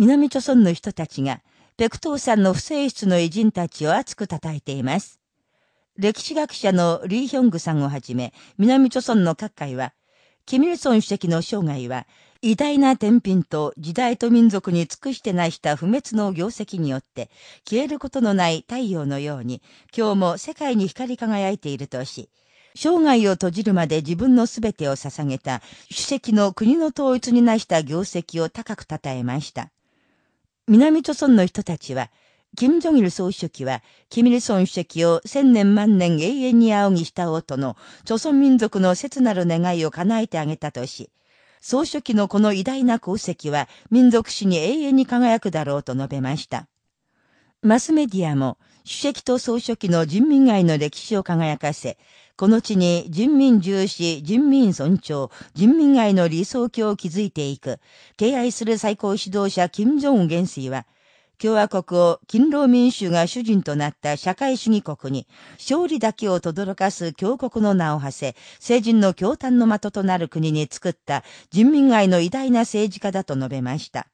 南朝村の人たちが、ペクトーさんの不正室の偉人たちを熱く叩いています。歴史学者のリー・ヒョングさんをはじめ、南朝村の各界は、キミルソン主席の生涯は、偉大な天品と時代と民族に尽くして成した不滅の業績によって、消えることのない太陽のように、今日も世界に光り輝いているとし、生涯を閉じるまで自分の全てを捧げた主席の国の統一に成した業績を高く称えました。南朝村の人たちは、金正日総書記は、キミルソン主席を千年万年永遠に仰ぎしたおとの、朝村民族の切なる願いを叶えてあげたとし、総書記のこの偉大な功績は民族史に永遠に輝くだろうと述べました。マスメディアも、主席と総書記の人民愛の歴史を輝かせ、この地に人民重視、人民尊重、人民愛の理想郷を築いていく、敬愛する最高指導者金正恩元帥は、共和国を勤労民主が主人となった社会主義国に、勝利だけを轟かす強国の名を馳せ、成人の共嘆の的となる国に作った人民愛の偉大な政治家だと述べました。